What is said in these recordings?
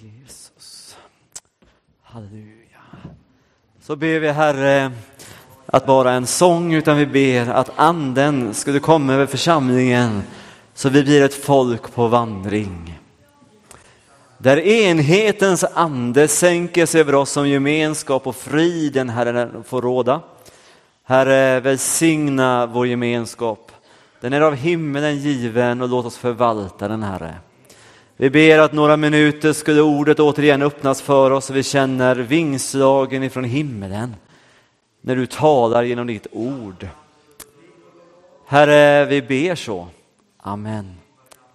Jesus. Halleluja. Så ber vi Herre att bara en sång utan vi ber att anden skulle komma över församlingen så vi blir ett folk på vandring. Där enhetens ande sänker sig över oss som gemenskap och friden Herre får råda. Herre välsigna vår gemenskap. Den är av himmelen given och låt oss förvalta den Herre. Vi ber att några minuter skulle ordet återigen öppnas för oss och vi känner vingslagen ifrån himmelen när du talar genom ditt ord. Herre, vi ber så. Amen.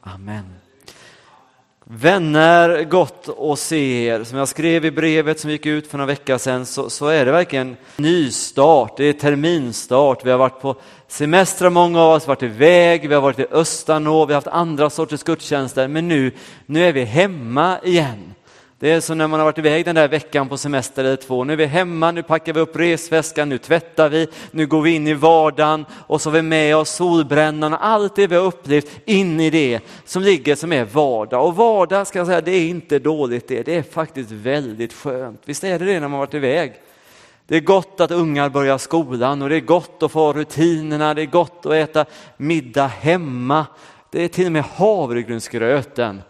Amen. Vänner, gott att se er. Som jag skrev i brevet som gick ut för några veckor sedan så, så är det verkligen nystart, det är terminstart. Vi har varit på semester många av oss, varit iväg, vi har varit i Östanå, vi har haft andra sorters gudstjänster, men nu, nu är vi hemma igen. Det är som när man har varit iväg den där veckan på semester eller två. Nu är vi hemma, nu packar vi upp resväskan, nu tvättar vi, nu går vi in i vardagen och så har vi med oss solbrännan och allt det vi har upplevt in i det som ligger som är vardag. Och vardag ska jag säga, det är inte dåligt det, det är faktiskt väldigt skönt. Visst är det det när man har varit iväg? Det är gott att ungar börjar skolan och det är gott att få rutinerna, det är gott att äta middag hemma. Det är till och med havregrynsgröten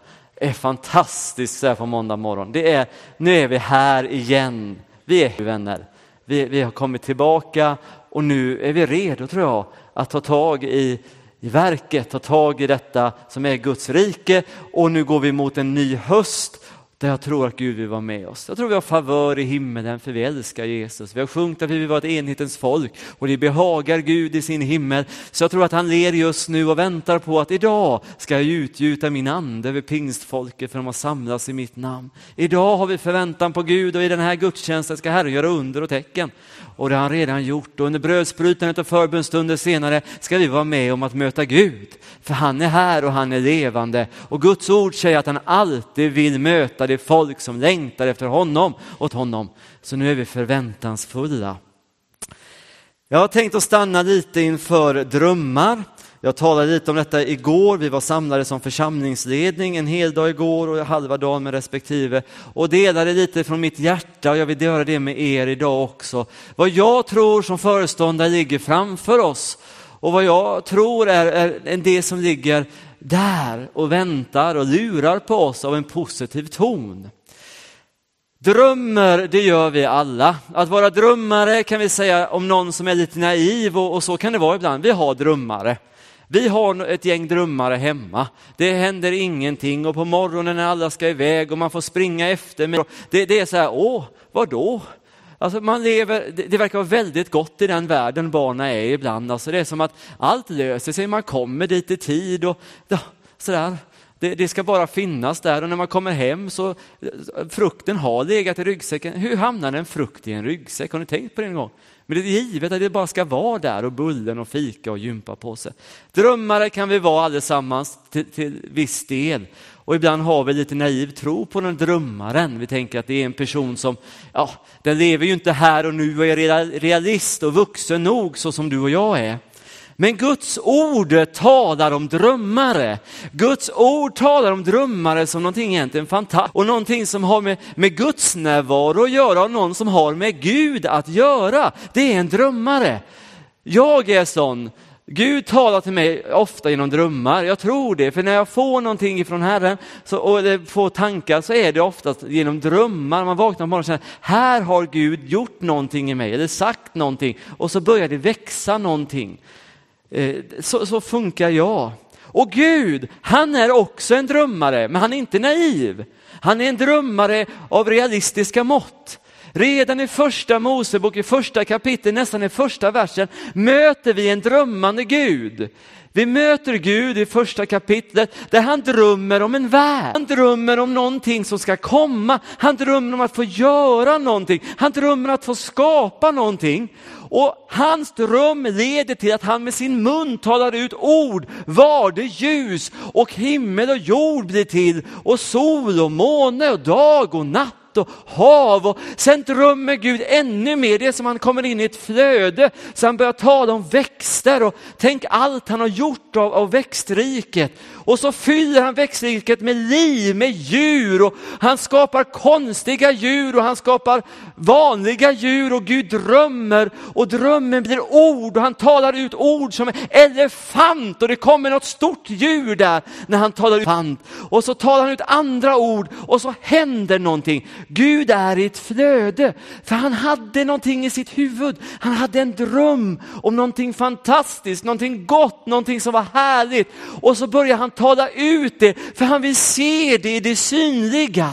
är fantastiskt så här på måndag morgon. Det är, nu är vi här igen. Vi är vänner. Vi, vi har kommit tillbaka och nu är vi redo tror jag att ta tag i, i verket, ta tag i detta som är Guds rike och nu går vi mot en ny höst där jag tror att Gud vill vara med oss. Jag tror vi har favör i himmelen för vi älskar Jesus. Vi har sjungit att vi vill vara ett enhetens folk och det behagar Gud i sin himmel. Så jag tror att han ler just nu och väntar på att idag ska jag utgjuta min ande över pingstfolket för de har samlats i mitt namn. Idag har vi förväntan på Gud och i den här gudstjänsten ska Herren göra under och tecken. Och det har han redan gjort och under brödsbrytandet och förbönstunden senare ska vi vara med om att möta Gud. För han är här och han är levande och Guds ord säger att han alltid vill möta det det folk som längtar efter honom åt honom. Så nu är vi förväntansfulla. Jag har tänkt att stanna lite inför drömmar. Jag talade lite om detta igår, vi var samlade som församlingsledning en hel dag igår och halva dagen med respektive och delade lite från mitt hjärta och jag vill göra det med er idag också. Vad jag tror som föreståndare ligger framför oss och vad jag tror är, är det som ligger där och väntar och lurar på oss av en positiv ton. Drömmer, det gör vi alla. Att vara drömmare kan vi säga om någon som är lite naiv och, och så kan det vara ibland. Vi har drömmare. Vi har ett gäng drömmare hemma. Det händer ingenting och på morgonen när alla ska iväg och man får springa efter. Det, det är så här, åh, vadå? Alltså man lever, det, det verkar vara väldigt gott i den världen barnen är ibland. Alltså det är som att allt löser sig, man kommer dit i tid och ja, sådär. Det, det, ska bara finnas där och när man kommer hem så frukten har legat i ryggsäcken. Hur hamnar en frukt i en ryggsäck? Har ni tänkt på det en gång? Men det är givet att det bara ska vara där och bullen och fika och gympa på sig. Drömmare kan vi vara allesammans till, till viss del. Och ibland har vi lite naiv tro på den drömmaren. Vi tänker att det är en person som, ja, den lever ju inte här och nu och är realist och vuxen nog så som du och jag är. Men Guds ord talar om drömmare. Guds ord talar om drömmare som någonting egentligen fantastiskt och någonting som har med, med Guds närvaro att göra och någon som har med Gud att göra. Det är en drömmare. Jag är sån. Gud talar till mig ofta genom drömmar, jag tror det, för när jag får någonting ifrån Herren så, och får tankar så är det oftast genom drömmar. Man vaknar på morgonen och känner, här har Gud gjort någonting i mig eller sagt någonting och så börjar det växa någonting. Eh, så, så funkar jag. Och Gud, han är också en drömmare, men han är inte naiv. Han är en drömmare av realistiska mått. Redan i första Mosebok, i första kapitlet, nästan i första versen, möter vi en drömmande Gud. Vi möter Gud i första kapitlet där han drömmer om en värld. Han drömmer om någonting som ska komma. Han drömmer om att få göra någonting. Han drömmer om att få skapa någonting. Och hans dröm leder till att han med sin mun talar ut ord, var det ljus och himmel och jord blir till och sol och måne och dag och natt natt och hav och sen drömmer Gud ännu mer. Det är som han kommer in i ett flöde så han börjar tala om växter och tänk allt han har gjort av, av växtriket. Och så fyller han växtriket med liv, med djur och han skapar konstiga djur och han skapar vanliga djur och Gud drömmer och drömmen blir ord och han talar ut ord som elefant och det kommer något stort djur där när han talar ut elefant. Och så talar han ut andra ord och så händer någonting. Gud är i ett flöde för han hade någonting i sitt huvud. Han hade en dröm om någonting fantastiskt, någonting gott, någonting som var härligt. Och så börjar han tala ut det för han vill se det i det synliga.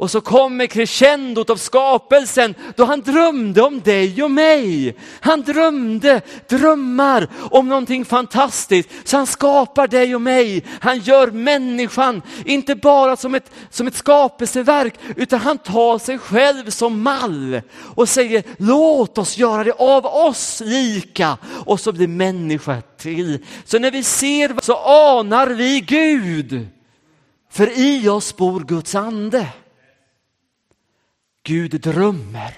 Och så kommer crescendot av skapelsen då han drömde om dig och mig. Han drömde drömmar om någonting fantastiskt. Så han skapar dig och mig. Han gör människan, inte bara som ett, som ett skapelseverk, utan han tar sig själv som mall och säger låt oss göra det av oss lika. Och så blir människa till. Så när vi ser så anar vi Gud. För i oss bor Guds ande. Gud drömmer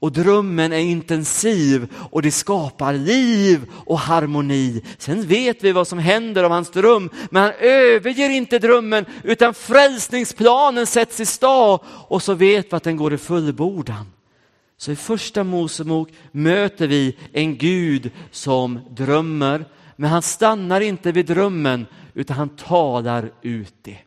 och drömmen är intensiv och det skapar liv och harmoni. Sen vet vi vad som händer av hans dröm, men han överger inte drömmen utan frälsningsplanen sätts i stad och så vet vi att den går i fullbordan. Så i första Mosebok möter vi en Gud som drömmer, men han stannar inte vid drömmen utan han talar ut det.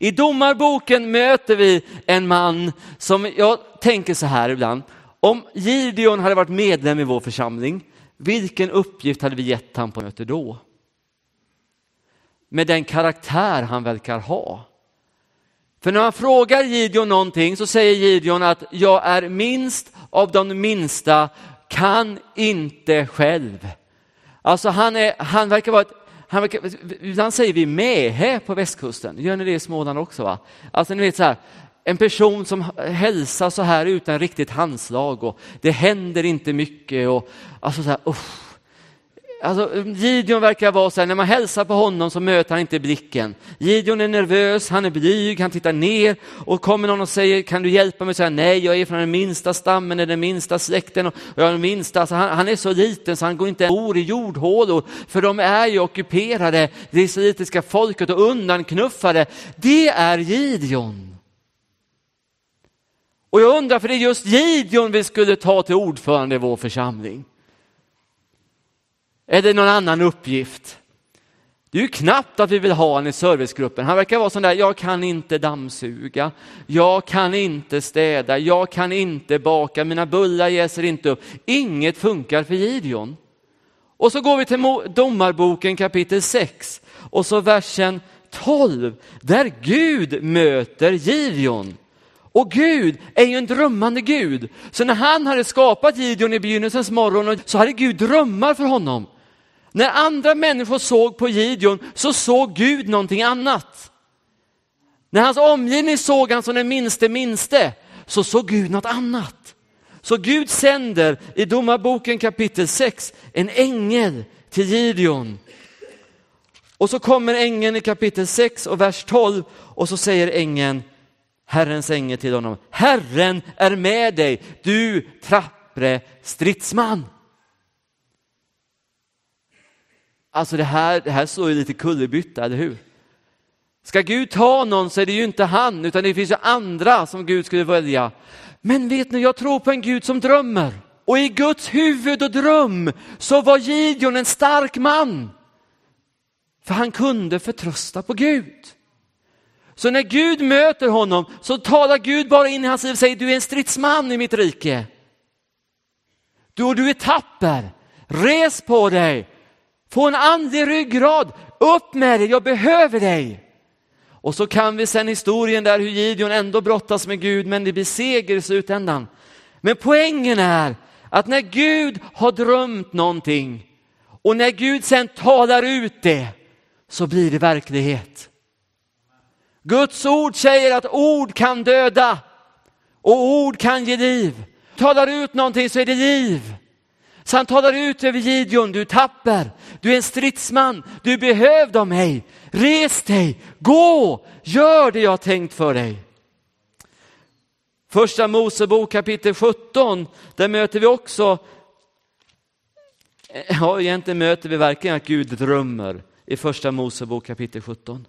I domarboken möter vi en man som jag tänker så här ibland. Om Gideon hade varit medlem i vår församling, vilken uppgift hade vi gett honom på möte då? Med den karaktär han verkar ha. För när man frågar Gideon någonting så säger Gideon att jag är minst av de minsta, kan inte själv. Alltså han, är, han verkar vara ett han, ibland säger vi mähä på västkusten, gör ni det i Småland också? va? Alltså ni vet så här, en person som hälsar så här utan riktigt handslag och det händer inte mycket och alltså så här, usch. Alltså, Gideon verkar vara så här, när man hälsar på honom så möter han inte blicken. Gideon är nervös, han är blyg, han tittar ner och kommer någon och säger kan du hjälpa mig? Så här, Nej, jag är från den minsta stammen, den minsta släkten och jag är den minsta. Alltså, han, han, är så liten så han går inte bor i jordhålor för de är ju ockuperade, det israelitiska folket och undanknuffade. Det är Gideon. Och jag undrar, för det är just Gideon vi skulle ta till ordförande i vår församling eller någon annan uppgift? Det är ju knappt att vi vill ha honom i servicegruppen. Han verkar vara sån där, jag kan inte dammsuga, jag kan inte städa, jag kan inte baka, mina bullar jäser inte upp. Inget funkar för Gideon. Och så går vi till Domarboken kapitel 6 och så versen 12 där Gud möter Gideon. Och Gud är ju en drömmande Gud. Så när han hade skapat Gideon i begynnelsens morgon så hade Gud drömmar för honom. När andra människor såg på Gideon så såg Gud någonting annat. När hans omgivning såg han som den minste minste så såg Gud något annat. Så Gud sänder i Domarboken kapitel 6 en ängel till Gideon. Och så kommer ängeln i kapitel 6 och vers 12 och så säger ängeln, Herrens ängel till honom, Herren är med dig, du trappre stridsman. Alltså det här, det här står ju lite kullerbytta, eller hur? Ska Gud ta någon så är det ju inte han, utan det finns ju andra som Gud skulle välja. Men vet ni, jag tror på en Gud som drömmer. Och i Guds huvud och dröm så var Gideon en stark man. För han kunde förtrösta på Gud. Så när Gud möter honom så talar Gud bara in i hans liv och säger du är en stridsman i mitt rike. Du, du är tapper, res på dig, få en andlig ryggrad, upp med dig, jag behöver dig. Och så kan vi sen historien där hur Gideon ändå brottas med Gud men det blir seger i slutändan. Men poängen är att när Gud har drömt någonting och när Gud sen talar ut det så blir det verklighet. Guds ord säger att ord kan döda och ord kan ge liv. Talar ut någonting så är det liv. Så han talar ut över Gideon, du är tapper, du är en stridsman, du är behövd av mig. Res dig, gå, gör det jag har tänkt för dig. Första Mosebok kapitel 17, där möter vi också, eh, ja egentligen möter vi verkligen att Gud drömmer i första Mosebok kapitel 17.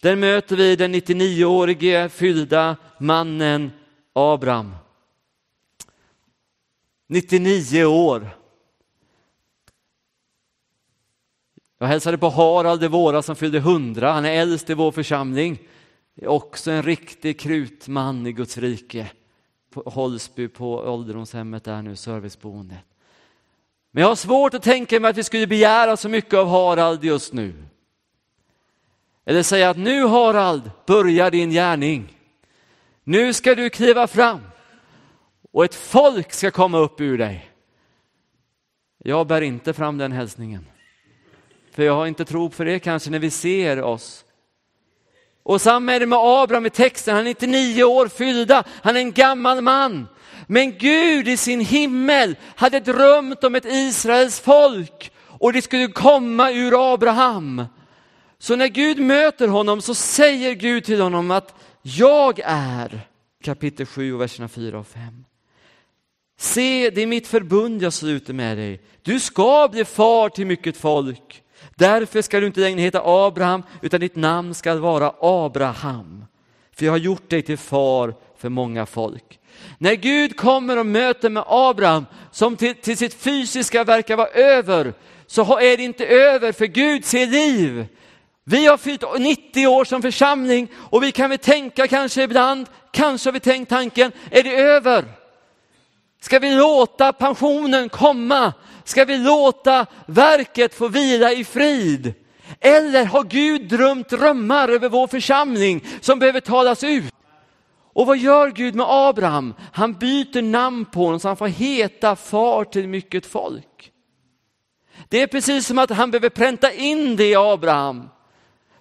Där möter vi den 99-årige fyllda mannen Abraham. 99 år. Jag hälsade på Harald i våras som fyllde 100, han är äldst i vår församling. Också en riktig krutman i Guds rike. På Hållsby på ålderdomshemmet där nu, serviceboendet. Men jag har svårt att tänka mig att vi skulle begära så mycket av Harald just nu. Eller säga att nu Harald, börjar din gärning. Nu ska du kliva fram och ett folk ska komma upp ur dig. Jag bär inte fram den hälsningen. För jag har inte tro för det kanske när vi ser oss. Och samma är det med Abraham i texten, han är inte nio år fyllda, han är en gammal man. Men Gud i sin himmel hade drömt om ett Israels folk och det skulle komma ur Abraham. Så när Gud möter honom så säger Gud till honom att jag är, kapitel 7 och verserna 4 och 5. Se, det är mitt förbund jag sluter med dig. Du ska bli far till mycket folk. Därför ska du inte längre heta Abraham, utan ditt namn ska vara Abraham. För jag har gjort dig till far för många folk. När Gud kommer och möter med Abraham, som till, till sitt fysiska verkar vara över, så är det inte över, för Gud ser liv. Vi har fyllt 90 år som församling och vi kan väl tänka kanske ibland, kanske har vi tänkt tanken, är det över? Ska vi låta pensionen komma? Ska vi låta verket få vila i frid? Eller har Gud drömt drömmar över vår församling som behöver talas ut? Och vad gör Gud med Abraham? Han byter namn på honom så han får heta far till mycket folk. Det är precis som att han behöver pränta in det i Abraham.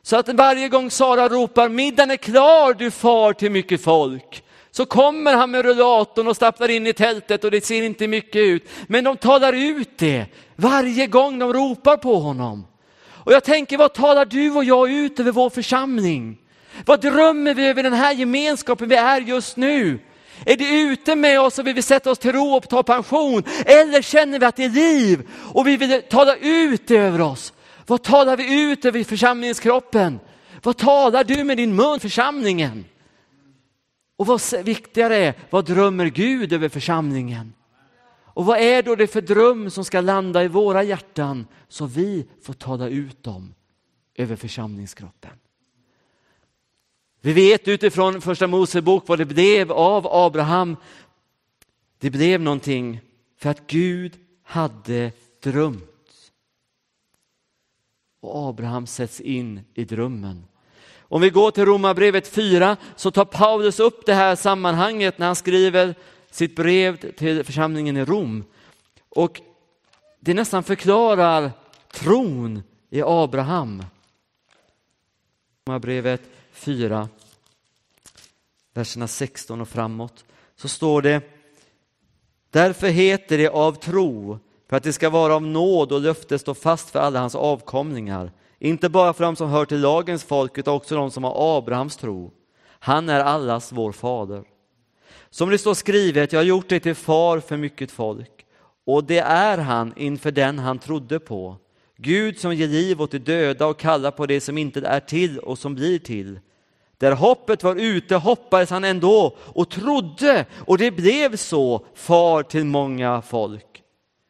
Så att varje gång Sara ropar middagen är klar du far till mycket folk så kommer han med rullatorn och stapplar in i tältet och det ser inte mycket ut. Men de talar ut det varje gång de ropar på honom. Och jag tänker, vad talar du och jag ut över vår församling? Vad drömmer vi över den här gemenskapen vi är just nu? Är det ute med oss och vi vill sätta oss till ro och ta pension? Eller känner vi att det är liv och vi vill tala ut det över oss? Vad talar vi ut över församlingskroppen? Vad talar du med din mun församlingen? Och vad viktigare är, vad drömmer Gud över församlingen? Och vad är då det för dröm som ska landa i våra hjärtan så vi får tala ut dem över församlingskroppen? Vi vet utifrån första Mosebok vad det blev av Abraham. Det blev någonting för att Gud hade drömt. Och Abraham sätts in i drömmen. Om vi går till Romarbrevet 4 så tar Paulus upp det här sammanhanget när han skriver sitt brev till församlingen i Rom. Och det nästan förklarar tron i Abraham. Romarbrevet 4, verserna 16 och framåt, så står det Därför heter det av tro, för att det ska vara av nåd och löfte stå fast för alla hans avkomlingar inte bara för dem som hör till lagens folk, utan också de som har Abrahams tro. Han är allas vår fader. Som det står skrivet, jag har gjort dig till far för mycket folk. Och det är han inför den han trodde på. Gud som ger liv åt de döda och kallar på det som inte är till och som blir till. Där hoppet var ute hoppades han ändå och trodde och det blev så, far till många folk.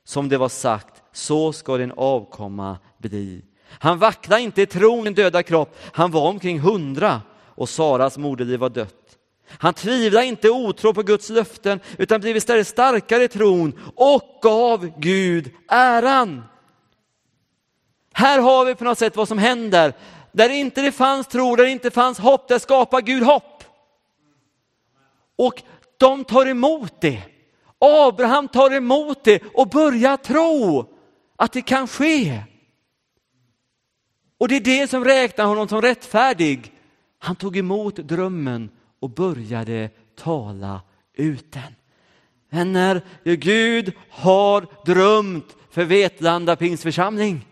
Som det var sagt, så ska din avkomma bli. Han vacklade inte i tron i döda kropp, han var omkring hundra och Saras moderliv var dött. Han tvivlade inte otro på Guds löften utan blev istället starkare i tron och gav Gud äran. Här har vi på något sätt vad som händer. Där inte det fanns tro, där det inte fanns hopp, där skapar Gud hopp. Och de tar emot det. Abraham tar emot det och börjar tro att det kan ske. Och det är det som räknar honom som rättfärdig. Han tog emot drömmen och började tala ut den. Vänner, Gud har drömt för Vetlanda pingsförsamling.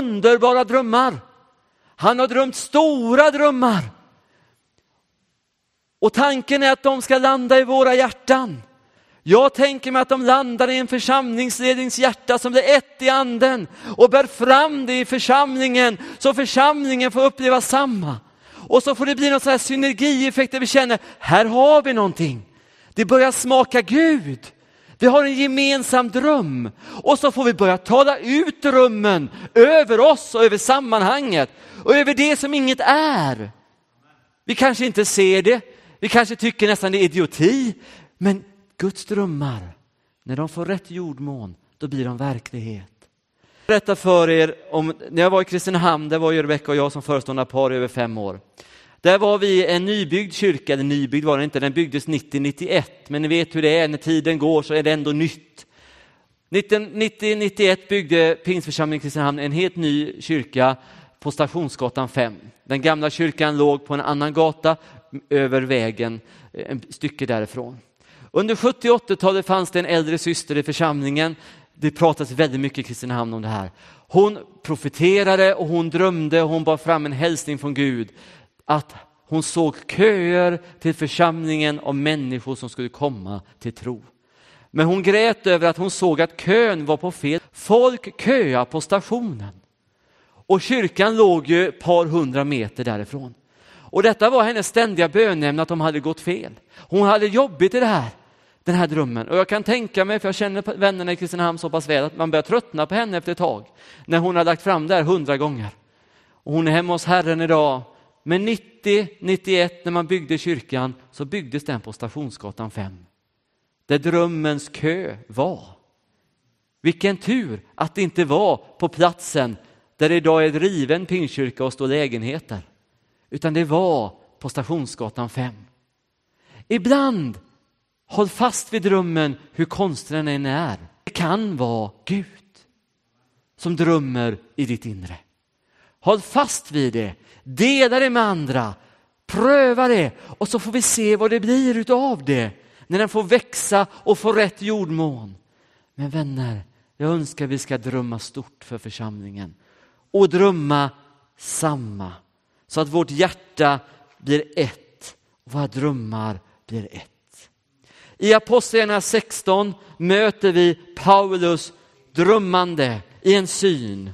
Underbara drömmar. Han har drömt stora drömmar. Och tanken är att de ska landa i våra hjärtan. Jag tänker mig att de landar i en församlingslednings hjärta som blir ett i anden och bär fram det i församlingen så församlingen får uppleva samma. Och så får det bli någon sån här synergieffekt där vi känner, här har vi någonting. Det börjar smaka Gud. Vi har en gemensam dröm och så får vi börja tala ut drömmen över oss och över sammanhanget och över det som inget är. Vi kanske inte ser det, vi kanske tycker nästan det är idioti, men Guds drömmar, när de får rätt jordmån, då blir de verklighet. Jag berätta för er om, när jag var i Kristinehamn, där var ju Rebecka och jag som föreståndare par i över fem år. Där var vi en nybyggd kyrka, eller nybyggd var den inte, den byggdes 90-91, men ni vet hur det är, när tiden går så är det ändå nytt. 90-91 byggde Pingsförsamlingen Kristinehamn en helt ny kyrka på Stationsgatan 5. Den gamla kyrkan låg på en annan gata över vägen, ett stycke därifrån. Under 70 80-talet fanns det en äldre syster i församlingen. Det pratas väldigt mycket i Kristinehamn om det här. Hon profeterade och hon drömde och hon bar fram en hälsning från Gud att hon såg köer till församlingen av människor som skulle komma till tro. Men hon grät över att hon såg att kön var på fel. Folk köade på stationen. Och kyrkan låg ju ett par hundra meter därifrån. Och detta var hennes ständiga bönämne att de hade gått fel. Hon hade jobbigt i det här, den här drömmen. Och jag kan tänka mig, för jag känner vännerna i Kristinehamn så pass väl, att man börjar tröttna på henne efter ett tag. När hon har lagt fram det här hundra gånger. Och hon är hemma hos Herren idag men 90-91 när man byggde kyrkan så byggdes den på Stationsgatan 5. Där drömmens kö var. Vilken tur att det inte var på platsen där det idag är driven pingstkyrka och står lägenheter. Utan det var på Stationsgatan 5. Ibland, håll fast vid drömmen hur konstig den än är. Det kan vara Gud som drömmer i ditt inre. Håll fast vid det dela det med andra, pröva det och så får vi se vad det blir utav det när den får växa och få rätt jordmån. Men vänner, jag önskar vi ska drömma stort för församlingen och drömma samma så att vårt hjärta blir ett och våra drömmar blir ett. I Apostlagärningarna 16 möter vi Paulus drömmande i en syn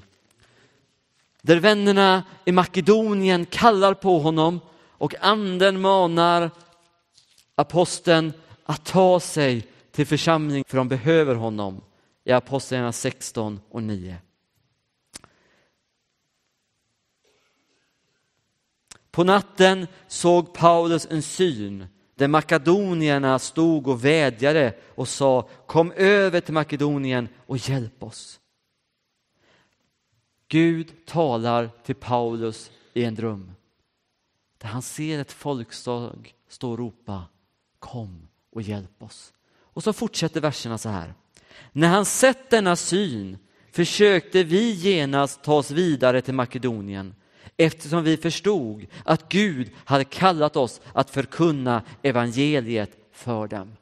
där vännerna i Makedonien kallar på honom och anden manar aposteln att ta sig till församling för de behöver honom i Apostlagärningarna 16 och 9. På natten såg Paulus en syn där makedonierna stod och vädjade och sa kom över till Makedonien och hjälp oss. Gud talar till Paulus i en dröm där han ser ett folkslag stå och ropa kom och hjälp oss. Och så fortsätter verserna så här. När han sett denna syn försökte vi genast ta oss vidare till Makedonien eftersom vi förstod att Gud hade kallat oss att förkunna evangeliet för dem.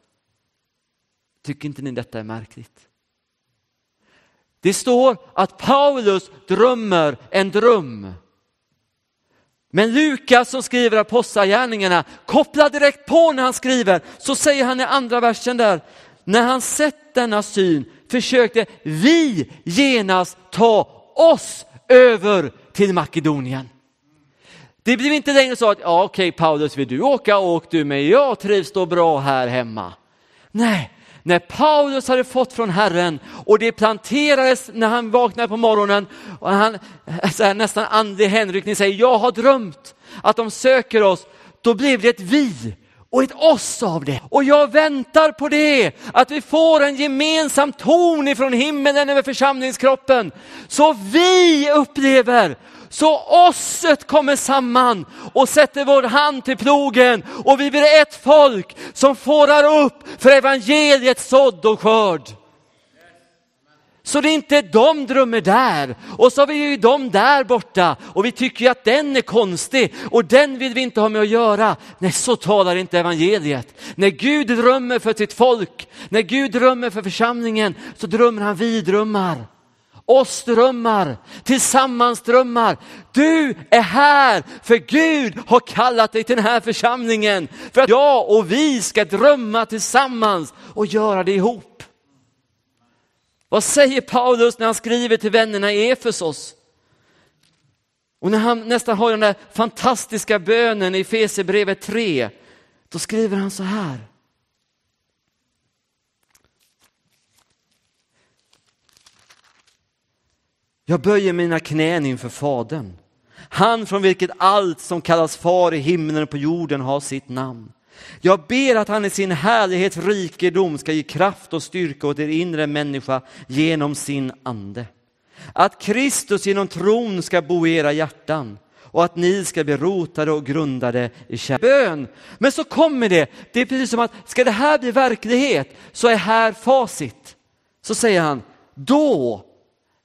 Tycker inte ni detta är märkligt? Det står att Paulus drömmer en dröm. Men Lukas som skriver Apostlagärningarna kopplar direkt på när han skriver, så säger han i andra versen där, när han sett denna syn försökte vi genast ta oss över till Makedonien. Det blev inte längre så att, ja okej okay, Paulus vill du åka, åk du, men jag trivs då bra här hemma. Nej, när Paulus hade fått från Herren och det planterades när han vaknade på morgonen och han här, nästan andlig hänryckning säger jag har drömt att de söker oss, då blev det ett vi och ett oss av det. Och jag väntar på det, att vi får en gemensam ton ifrån himmelen över församlingskroppen. Så vi upplever så osset kommer samman och sätter vår hand till plogen och vi blir ett folk som fårar upp för evangeliets sådd och skörd. Så det är inte de drömmer där och så har vi ju de där borta och vi tycker ju att den är konstig och den vill vi inte ha med att göra. Nej, så talar inte evangeliet. När Gud drömmer för sitt folk, när Gud drömmer för församlingen så drömmer han vi drömmar oss drömmar, tillsammans drömmar. Du är här för Gud har kallat dig till den här församlingen för att jag och vi ska drömma tillsammans och göra det ihop. Vad säger Paulus när han skriver till vännerna i Efesos? Och när han nästan har den där fantastiska bönen i Efesierbrevet 3, då skriver han så här. Jag böjer mina knän inför Fadern, han från vilket allt som kallas far i himlen och på jorden har sitt namn. Jag ber att han i sin härlighets rikedom ska ge kraft och styrka åt er inre människa genom sin ande. Att Kristus genom tron ska bo i era hjärtan och att ni ska bli rotade och grundade i bön. Men så kommer det, det är precis som att ska det här bli verklighet så är här facit. Så säger han, då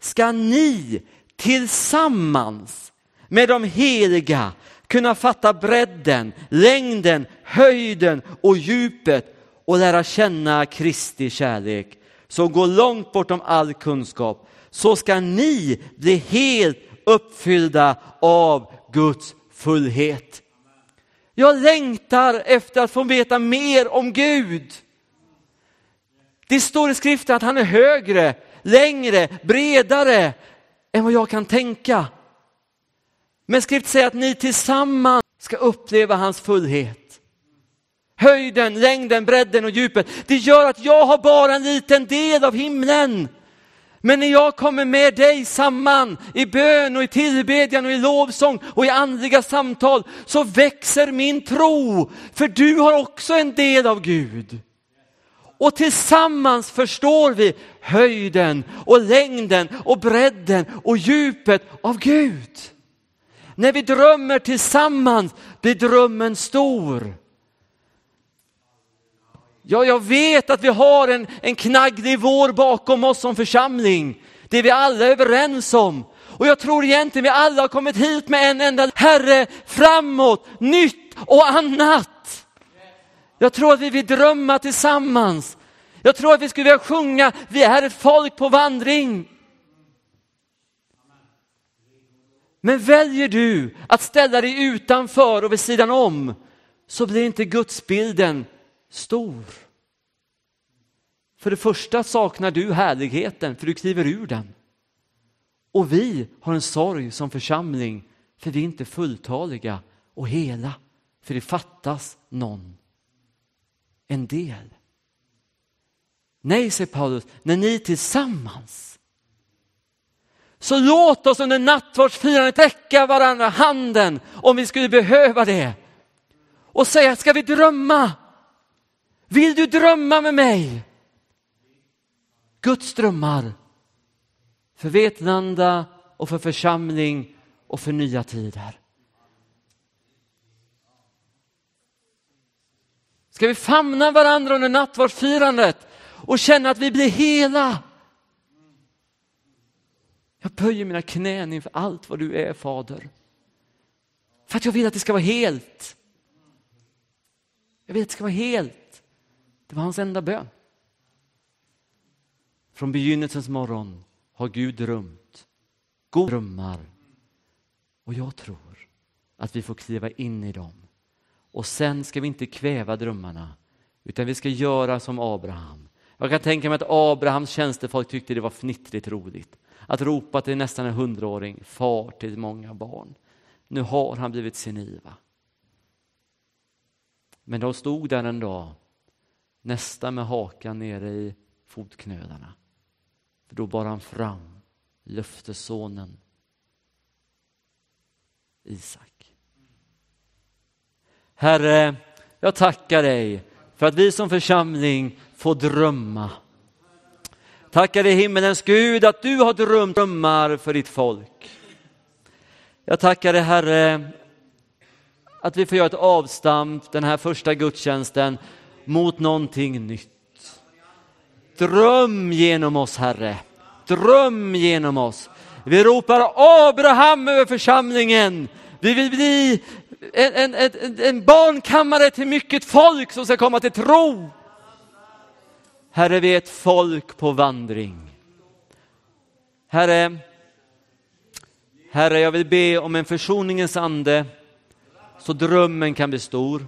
ska ni tillsammans med de heliga kunna fatta bredden, längden, höjden och djupet och lära känna Kristi kärlek som går långt bortom all kunskap. Så ska ni bli helt uppfyllda av Guds fullhet. Jag längtar efter att få veta mer om Gud. Det står i skriften att han är högre längre, bredare än vad jag kan tänka. Men skrift säger att ni tillsammans ska uppleva hans fullhet. Höjden, längden, bredden och djupet. Det gör att jag har bara en liten del av himlen. Men när jag kommer med dig samman i bön och i tillbedjan och i lovsång och i andliga samtal så växer min tro. För du har också en del av Gud. Och tillsammans förstår vi höjden och längden och bredden och djupet av Gud. När vi drömmer tillsammans blir drömmen stor. Ja, jag vet att vi har en, en knagglig vår bakom oss som församling. Det är vi alla överens om. Och jag tror egentligen vi alla har kommit hit med en enda Herre, framåt, nytt och annat. Jag tror att vi vill drömma tillsammans. Jag tror att vi skulle vilja sjunga, vi är ett folk på vandring. Men väljer du att ställa dig utanför och vid sidan om så blir inte gudsbilden stor. För det första saknar du härligheten för du kliver ur den. Och vi har en sorg som församling för vi är inte fulltaliga och hela. För det fattas någon. En del. Nej, säger Paulus, när ni tillsammans. Så låt oss under nattvardsfirandet täcka varandra handen om vi skulle behöva det. Och säga, ska vi drömma? Vill du drömma med mig? Guds drömmar för Vetlanda och för församling och för nya tider. Ska vi famna varandra under nattvardsfirandet och känna att vi blir hela? Jag böjer mina knän inför allt vad du är, Fader. För att jag vill att det ska vara helt. Jag vill att det ska vara helt. Det var hans enda bön. Från begynnelsens morgon har Gud drömt goda drömmar. Och jag tror att vi får kliva in i dem. Och sen ska vi inte kväva drömmarna, utan vi ska göra som Abraham. Jag kan tänka mig att Abrahams tjänstefolk tyckte det var fnittrigt roligt. Att ropa till nästan en hundraåring, far till många barn. Nu har han blivit seniva. Men de stod där en dag, nästan med hakan nere i fotknölarna. För då bar han fram löftessonen Isak. Herre, jag tackar dig för att vi som församling får drömma. Tackar dig himmelens Gud att du har drömt drömmar för ditt folk. Jag tackar dig Herre att vi får göra ett avstamp den här första gudstjänsten mot någonting nytt. Dröm genom oss Herre, dröm genom oss. Vi ropar Abraham över församlingen. Vi vill bli en, en, en, en barnkammare till mycket folk som ska komma till tro. Herre, vi är ett folk på vandring. Herre, Herre, jag vill be om en försoningens ande så drömmen kan bli stor.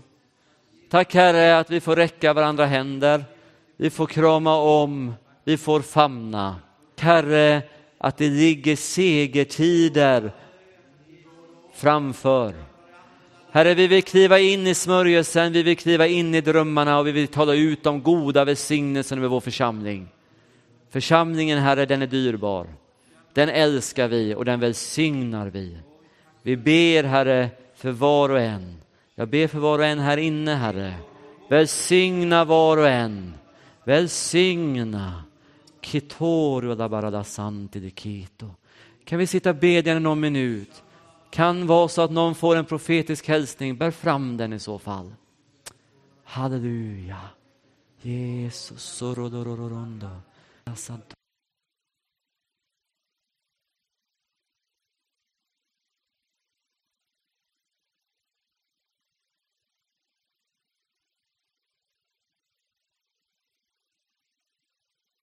Tack Herre att vi får räcka varandra händer, vi får krama om, vi får famna. Herre, att det ligger segertider framför. Herre, vi vill kliva in i smörjelsen, vi vill kliva in i drömmarna och vi vill tala ut de goda välsignelserna över vår församling. Församlingen, Herre, den är dyrbar. Den älskar vi och den välsignar vi. Vi ber, Herre, för var och en. Jag ber för var och en här inne, Herre. Välsigna var och en. Välsigna. Kitoru da barada santi di. Kan vi sitta och bedja någon minut? Kan vara så att någon får en profetisk hälsning, bär fram den i så fall. Halleluja. Jesus,